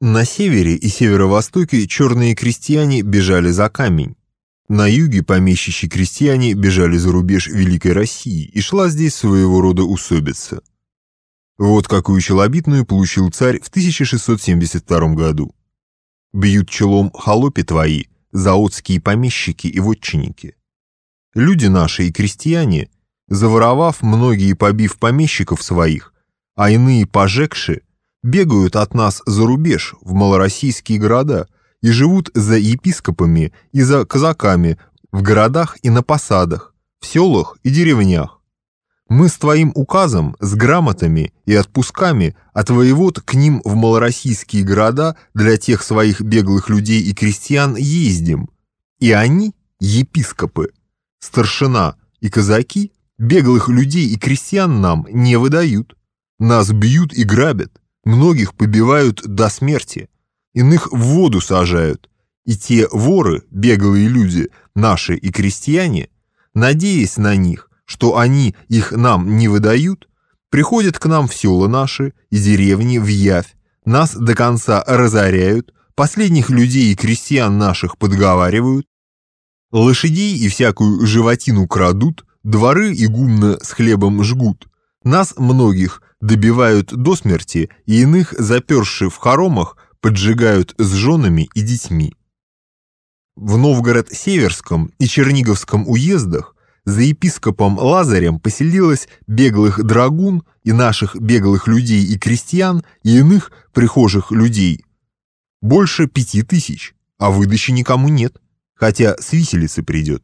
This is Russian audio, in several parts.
На севере и северо-востоке черные крестьяне бежали за камень. На юге помещичьи крестьяне бежали за рубеж Великой России, и шла здесь своего рода усобица. Вот какую челобитную получил царь в 1672 году. «Бьют челом холопи твои, заотские помещики и вотчинники. Люди наши и крестьяне, заворовав многие побив помещиков своих, а иные пожегши, бегают от нас за рубеж в малороссийские города и живут за епископами и за казаками в городах и на посадах, в селах и деревнях. Мы с твоим указом, с грамотами и отпусками от воевод к ним в малороссийские города для тех своих беглых людей и крестьян ездим. И они, епископы, старшина и казаки, беглых людей и крестьян нам не выдают. Нас бьют и грабят, многих побивают до смерти, иных в воду сажают. И те воры, беглые люди, наши и крестьяне, надеясь на них, что они их нам не выдают, приходят к нам в села наши и деревни в явь, нас до конца разоряют, последних людей и крестьян наших подговаривают, лошадей и всякую животину крадут, дворы и гумно с хлебом жгут, нас многих добивают до смерти и иных, заперши в хоромах, поджигают с женами и детьми. В Новгород-Северском и Черниговском уездах за епископом Лазарем поселилось беглых драгун и наших беглых людей и крестьян и иных прихожих людей. Больше пяти тысяч, а выдачи никому нет, хотя с виселицы придет.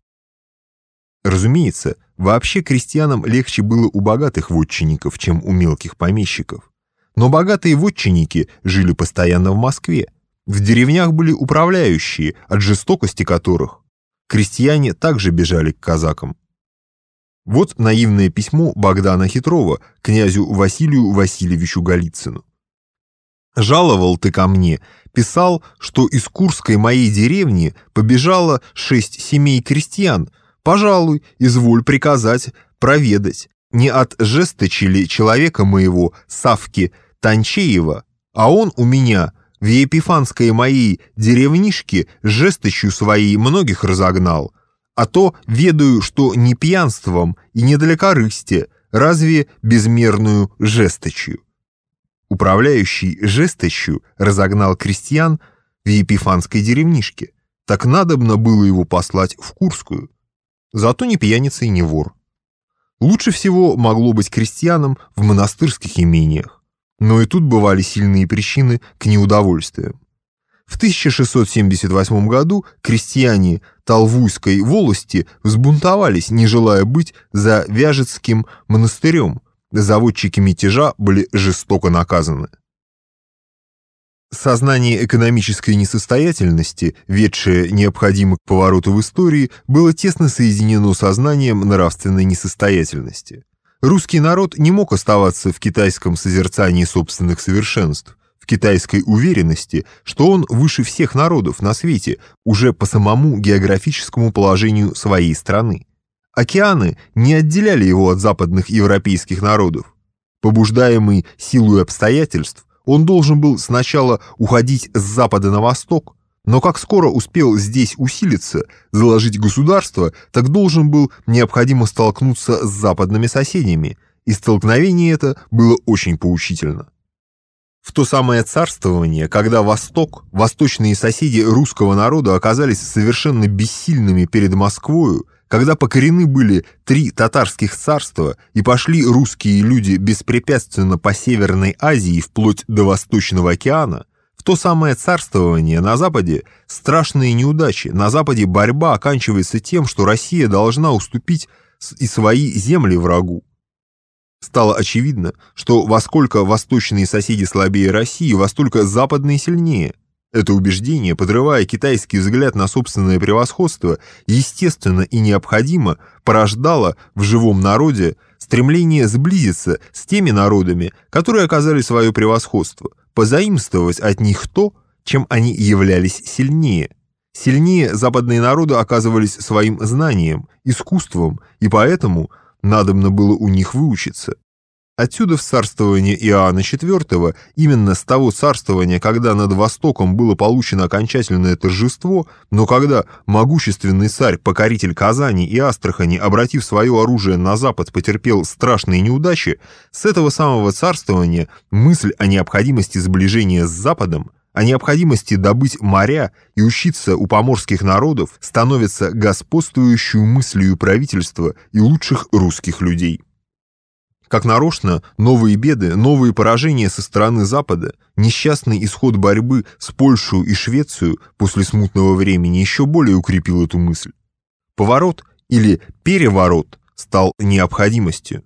Разумеется, вообще крестьянам легче было у богатых вотчинников, чем у мелких помещиков. Но богатые вотчинники жили постоянно в Москве. В деревнях были управляющие, от жестокости которых крестьяне также бежали к казакам. Вот наивное письмо Богдана Хитрова князю Василию Васильевичу Голицыну. «Жаловал ты ко мне, писал, что из Курской моей деревни побежало шесть семей крестьян, пожалуй, изволь приказать проведать, не от жесточи ли человека моего, Савки Танчеева, а он у меня в Епифанской моей деревнишке жесточью своей многих разогнал, а то ведаю, что не пьянством и не для корысти, разве безмерную жесточью. Управляющий жесточью разогнал крестьян в Епифанской деревнишке, так надобно было его послать в Курскую. Зато не пьяница и не вор. Лучше всего могло быть крестьянам в монастырских имениях, но и тут бывали сильные причины к неудовольствиям. В 1678 году крестьяне Талвуйской волости взбунтовались, не желая быть за Вяжецким монастырем. Заводчики мятежа были жестоко наказаны. Сознание экономической несостоятельности, ведшее необходимо к повороту в истории, было тесно соединено со знанием нравственной несостоятельности. Русский народ не мог оставаться в китайском созерцании собственных совершенств, в китайской уверенности, что он выше всех народов на свете уже по самому географическому положению своей страны. Океаны не отделяли его от западных европейских народов. Побуждаемый силой обстоятельств, он должен был сначала уходить с запада на восток, но как скоро успел здесь усилиться, заложить государство, так должен был необходимо столкнуться с западными соседями, и столкновение это было очень поучительно. В то самое царствование, когда Восток, восточные соседи русского народа оказались совершенно бессильными перед Москвою, когда покорены были три татарских царства и пошли русские люди беспрепятственно по Северной Азии вплоть до Восточного океана, в то самое царствование на Западе страшные неудачи, на Западе борьба оканчивается тем, что Россия должна уступить и свои земли врагу. Стало очевидно, что во сколько восточные соседи слабее России, во столько западные сильнее – это убеждение, подрывая китайский взгляд на собственное превосходство, естественно и необходимо порождало в живом народе стремление сблизиться с теми народами, которые оказали свое превосходство, позаимствовать от них то, чем они являлись сильнее. Сильнее западные народы оказывались своим знанием, искусством, и поэтому надобно было у них выучиться. Отсюда в царствование Иоанна IV, именно с того царствования, когда над Востоком было получено окончательное торжество, но когда могущественный царь, покоритель Казани и Астрахани, обратив свое оружие на Запад, потерпел страшные неудачи, с этого самого царствования мысль о необходимости сближения с Западом, о необходимости добыть моря и учиться у поморских народов становится господствующую мыслью правительства и лучших русских людей. Как нарочно, новые беды, новые поражения со стороны Запада, несчастный исход борьбы с Польшей и Швецией после смутного времени еще более укрепил эту мысль. Поворот или переворот стал необходимостью.